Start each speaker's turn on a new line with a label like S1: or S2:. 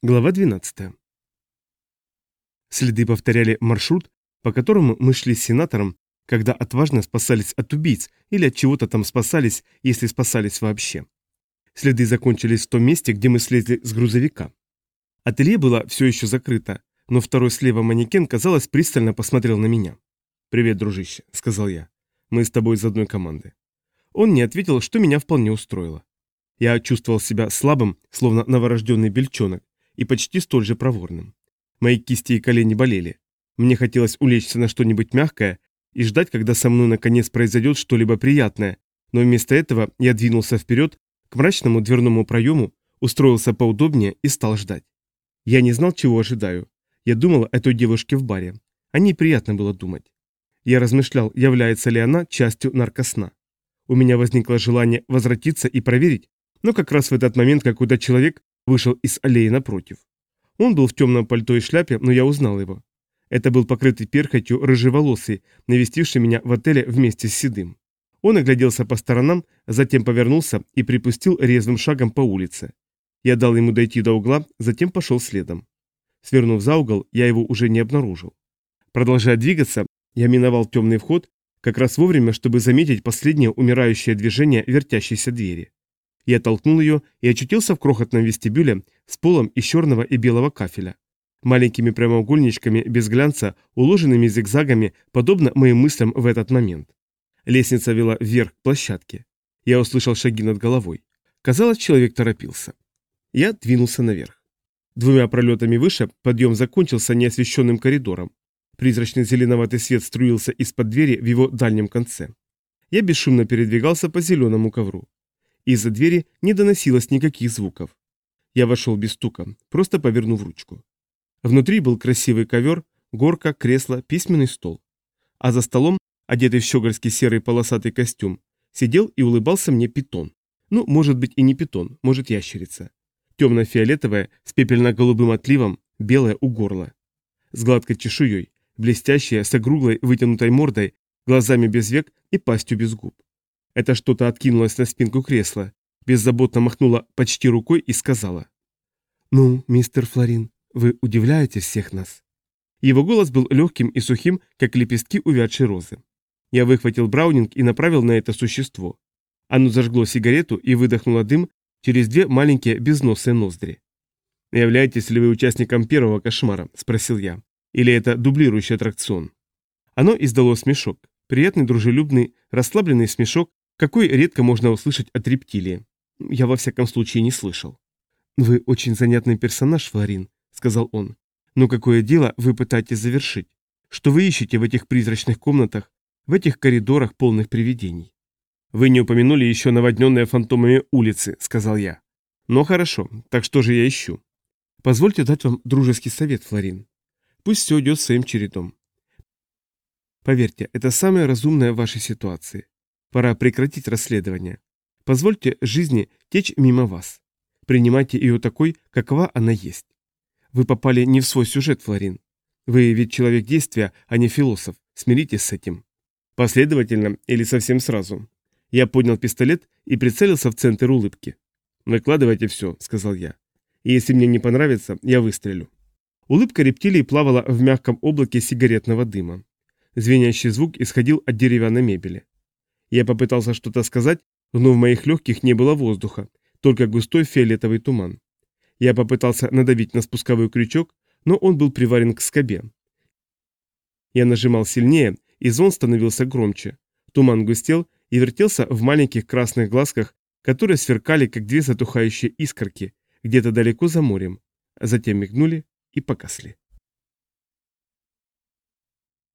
S1: Глава 12. Следы повторяли маршрут, по которому мы шли с сенатором, когда отважно спасались от убийц или от чего-то там спасались, если спасались вообще. Следы закончились в том месте, где мы слезли с грузовика. Ателье было все еще закрыто, но второй слева манекен, казалось, пристально посмотрел на меня. «Привет, дружище», — сказал я. «Мы с тобой из одной команды». Он не ответил, что меня вполне устроило. Я чувствовал себя слабым, словно новорожденный бельчонок, и почти столь же проворным. Мои кисти и колени болели. Мне хотелось улечься на что-нибудь мягкое и ждать, когда со мной наконец произойдет что-либо приятное, но вместо этого я двинулся вперед к мрачному дверному проему, устроился поудобнее и стал ждать. Я не знал, чего ожидаю. Я думал о той девушке в баре. О ней приятно было думать. Я размышлял, является ли она частью наркосна. У меня возникло желание возвратиться и проверить, но как раз в этот момент какой-то человек вышел из аллеи напротив. Он был в темном пальто и шляпе, но я узнал его. Это был покрытый перхотью рыжеволосый, навестивший меня в отеле вместе с Седым. Он огляделся по сторонам, затем повернулся и припустил резвым шагом по улице. Я дал ему дойти до угла, затем пошел следом. Свернув за угол, я его уже не обнаружил. Продолжая двигаться, я миновал темный вход, как раз вовремя, чтобы заметить последнее умирающее движение вертящейся двери. Я толкнул ее и очутился в крохотном вестибюле с полом из черного и белого кафеля. Маленькими прямоугольничками без глянца, уложенными зигзагами, подобно моим мыслям в этот момент. Лестница вела вверх к площадке. Я услышал шаги над головой. Казалось, человек торопился. Я двинулся наверх. Двумя пролетами выше подъем закончился неосвещенным коридором. Призрачный зеленоватый свет струился из-под двери в его дальнем конце. Я бесшумно передвигался по зеленому ковру. Из-за двери не доносилось никаких звуков. Я вошел без стука, просто повернув ручку. Внутри был красивый ковер, горка, кресло, письменный стол. А за столом, одетый в щегольский серый полосатый костюм, сидел и улыбался мне питон. Ну, может быть и не питон, может ящерица. Темно-фиолетовая, с пепельно-голубым отливом, белая у горла. С гладкой чешуей, блестящая, с округлой вытянутой мордой, глазами без век и пастью без губ. Это что-то откинулось на спинку кресла, беззаботно махнула почти рукой и сказала. «Ну, мистер Флорин, вы удивляете всех нас». Его голос был легким и сухим, как лепестки увядшей розы. Я выхватил браунинг и направил на это существо. Оно зажгло сигарету и выдохнуло дым через две маленькие безносые ноздри. «Являетесь ли вы участником первого кошмара?» – спросил я. «Или это дублирующий аттракцион?» Оно издало смешок. Приятный, дружелюбный, расслабленный смешок, какой редко можно услышать от рептилии. Я во всяком случае не слышал. «Вы очень занятный персонаж, Флорин», — сказал он. «Но какое дело вы пытаетесь завершить? Что вы ищете в этих призрачных комнатах, в этих коридорах, полных привидений?» «Вы не упомянули еще наводненные фантомами улицы», — сказал я. «Но хорошо, так что же я ищу?» «Позвольте дать вам дружеский совет, Флорин. Пусть все идет своим чередом. Поверьте, это самое разумное в вашей ситуации. Пора прекратить расследование. Позвольте жизни течь мимо вас. Принимайте ее такой, какова она есть. Вы попали не в свой сюжет, Флорин. Вы ведь человек действия, а не философ. Смиритесь с этим. Последовательно или совсем сразу. Я поднял пистолет и прицелился в центр улыбки. «Накладывайте все», — сказал я. «И если мне не понравится, я выстрелю». Улыбка рептилии плавала в мягком облаке сигаретного дыма. Звенящий звук исходил от деревянной мебели. Я попытался что-то сказать, но в моих легких не было воздуха, только густой фиолетовый туман. Я попытался надавить на спусковой крючок, но он был приварен к скобе. Я нажимал сильнее, и звон становился громче. Туман густел и вертелся в маленьких красных глазках, которые сверкали, как две затухающие искорки, где-то далеко за морем, затем мигнули и погасли.